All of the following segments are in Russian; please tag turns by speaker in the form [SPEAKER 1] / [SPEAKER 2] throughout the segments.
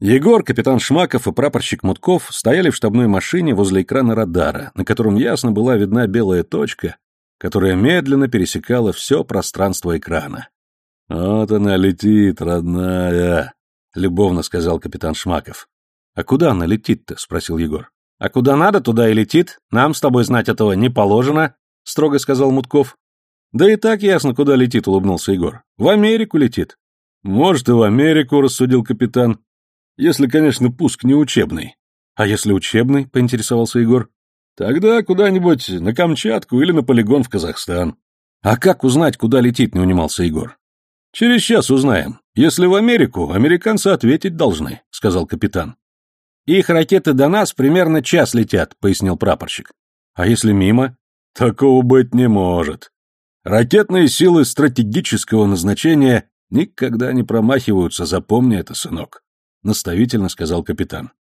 [SPEAKER 1] Егор, капитан Шмаков и прапорщик Мутков стояли в штабной машине возле экрана радара, на котором ясно была видна белая точка, которая медленно пересекала все пространство экрана. «Вот она летит, родная», — любовно сказал капитан Шмаков. «А куда она летит-то?» — спросил Егор. «А куда надо, туда и летит. Нам с тобой знать этого не положено», — строго сказал Мутков. «Да и так ясно, куда летит», — улыбнулся Егор. «В Америку летит». «Может, и в Америку», — рассудил капитан. Если, конечно, пуск не учебный. А если учебный, поинтересовался Егор. Тогда куда-нибудь на Камчатку или на полигон в Казахстан. А как узнать, куда летит, не унимался Егор. Через час узнаем. Если в Америку, американцы ответить должны, сказал капитан. Их ракеты до нас примерно час летят, пояснил прапорщик. А если мимо? Такого быть не может. Ракетные силы стратегического назначения никогда не промахиваются, запомни это, сынок. — наставительно сказал капитан.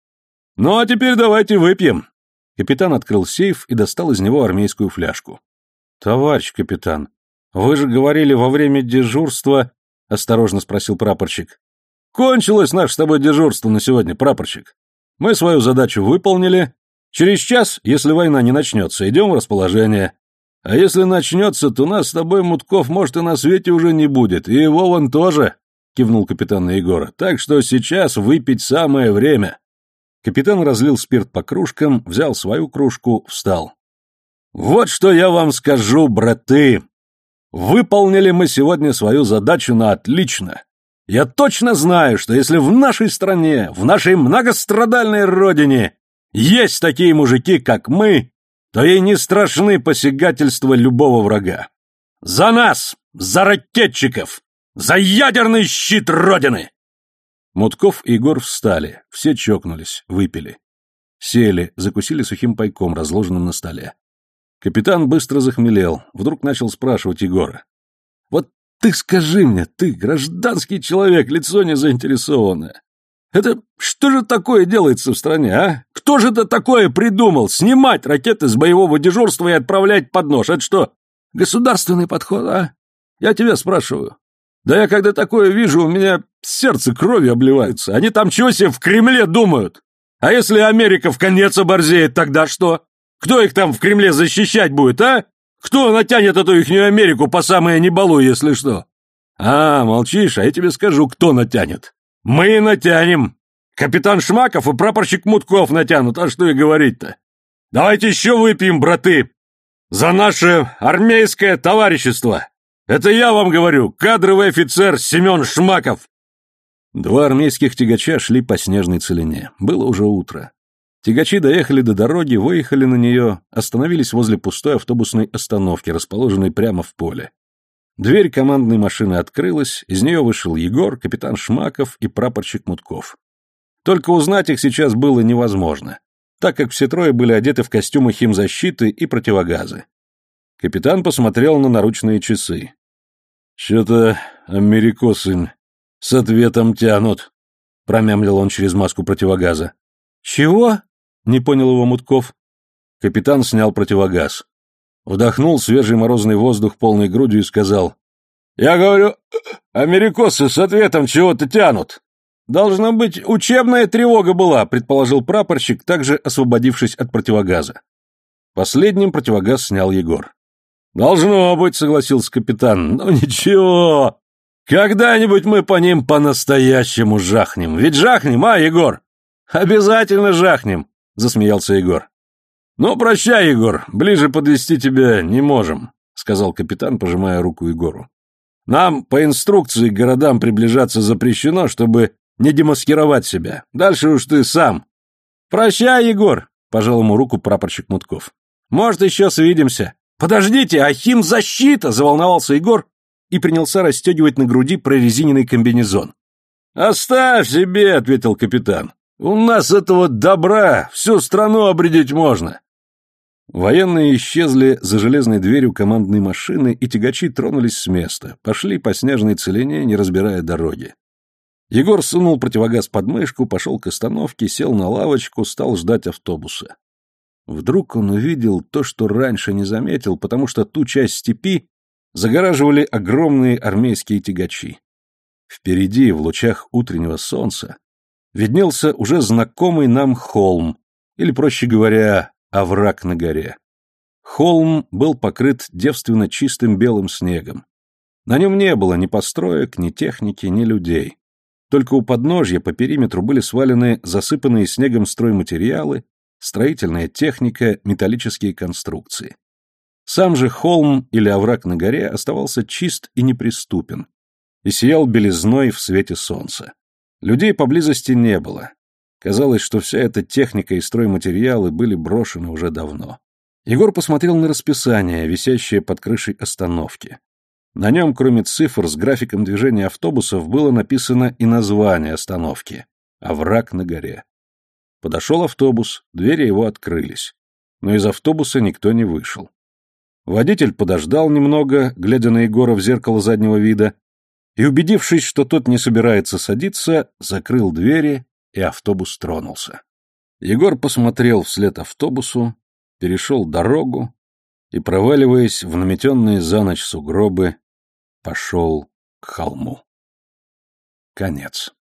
[SPEAKER 1] «Ну а теперь давайте выпьем». Капитан открыл сейф и достал из него армейскую фляжку. «Товарищ капитан, вы же говорили во время дежурства...» — осторожно спросил прапорщик. «Кончилось наше с тобой дежурство на сегодня, прапорщик. Мы свою задачу выполнили. Через час, если война не начнется, идем в расположение. А если начнется, то нас с тобой, Мутков, может, и на свете уже не будет, и его вон тоже кивнул капитан на Егора. Так что сейчас выпить самое время. Капитан разлил спирт по кружкам, взял свою кружку, встал. Вот что я вам скажу, браты. Выполнили мы сегодня свою задачу на отлично. Я точно знаю, что если в нашей стране, в нашей многострадальной родине есть такие мужики, как мы, то ей не страшны посягательства любого врага. За нас, за ракетчиков, за ядерный щит Родины!» Мутков и Егор встали, все чокнулись, выпили. Сели, закусили сухим пайком, разложенным на столе. Капитан быстро захмелел, вдруг начал спрашивать Егора. «Вот ты скажи мне, ты, гражданский человек, лицо не заинтересованное. Это что же такое делается в стране, а? Кто же это такое придумал? Снимать ракеты с боевого дежурства и отправлять под нож? Это что, государственный подход, а? Я тебя спрашиваю. Да я когда такое вижу, у меня сердце кровью обливается. Они там чего себе в Кремле думают? А если Америка в конец оборзеет, тогда что? Кто их там в Кремле защищать будет, а? Кто натянет эту ихнюю Америку по самое небалу, если что? А, молчишь, а я тебе скажу, кто натянет. Мы натянем. Капитан Шмаков и прапорщик Мутков натянут, а что и говорить-то? Давайте еще выпьем, браты, за наше армейское товарищество. Это я вам говорю, кадровый офицер Семен Шмаков!» Два армейских тягача шли по снежной целине. Было уже утро. Тягачи доехали до дороги, выехали на нее, остановились возле пустой автобусной остановки, расположенной прямо в поле. Дверь командной машины открылась, из нее вышел Егор, капитан Шмаков и прапорщик Мутков. Только узнать их сейчас было невозможно, так как все трое были одеты в костюмы химзащиты и противогазы. Капитан посмотрел на наручные часы. «Что-то америкосы с ответом тянут», — промямлил он через маску противогаза. «Чего?» — не понял его Мутков. Капитан снял противогаз. Вдохнул свежий морозный воздух полной грудью и сказал. «Я говорю, америкосы с ответом чего-то тянут». «Должно быть, учебная тревога была», — предположил прапорщик, также освободившись от противогаза. Последним противогаз снял Егор. «Должно быть», — согласился капитан. «Ну ничего. Когда-нибудь мы по ним по-настоящему жахнем. Ведь жахнем, а, Егор?» «Обязательно жахнем», — засмеялся Егор. «Ну, прощай, Егор, ближе подвести тебя не можем», — сказал капитан, пожимая руку Егору. «Нам по инструкции к городам приближаться запрещено, чтобы не демаскировать себя. Дальше уж ты сам». «Прощай, Егор», — пожал ему руку прапорщик Мутков. «Может, еще свидимся». «Подождите, а химзащита!» — заволновался Егор и принялся расстегивать на груди прорезиненный комбинезон. «Оставь себе!» — ответил капитан. «У нас этого добра всю страну обредить можно!» Военные исчезли за железной дверью командной машины, и тягачи тронулись с места, пошли по снежной целине, не разбирая дороги. Егор сунул противогаз под мышку, пошел к остановке, сел на лавочку, стал ждать автобуса. Вдруг он увидел то, что раньше не заметил, потому что ту часть степи загораживали огромные армейские тягачи. Впереди, в лучах утреннего солнца, виднелся уже знакомый нам холм, или, проще говоря, овраг на горе. Холм был покрыт девственно чистым белым снегом. На нем не было ни построек, ни техники, ни людей. Только у подножья по периметру были свалены засыпанные снегом стройматериалы, строительная техника, металлические конструкции. Сам же холм или овраг на горе оставался чист и неприступен, и сиял белизной в свете солнца. Людей поблизости не было. Казалось, что вся эта техника и стройматериалы были брошены уже давно. Егор посмотрел на расписание, висящее под крышей остановки. На нем, кроме цифр с графиком движения автобусов, было написано и название остановки — «Овраг на горе». Подошел автобус, двери его открылись. Но из автобуса никто не вышел. Водитель подождал немного, глядя на Егора в зеркало заднего вида, и, убедившись, что тот не собирается садиться, закрыл двери, и автобус тронулся. Егор посмотрел вслед автобусу, перешел дорогу и, проваливаясь в наметенные за ночь сугробы, пошел к холму. Конец.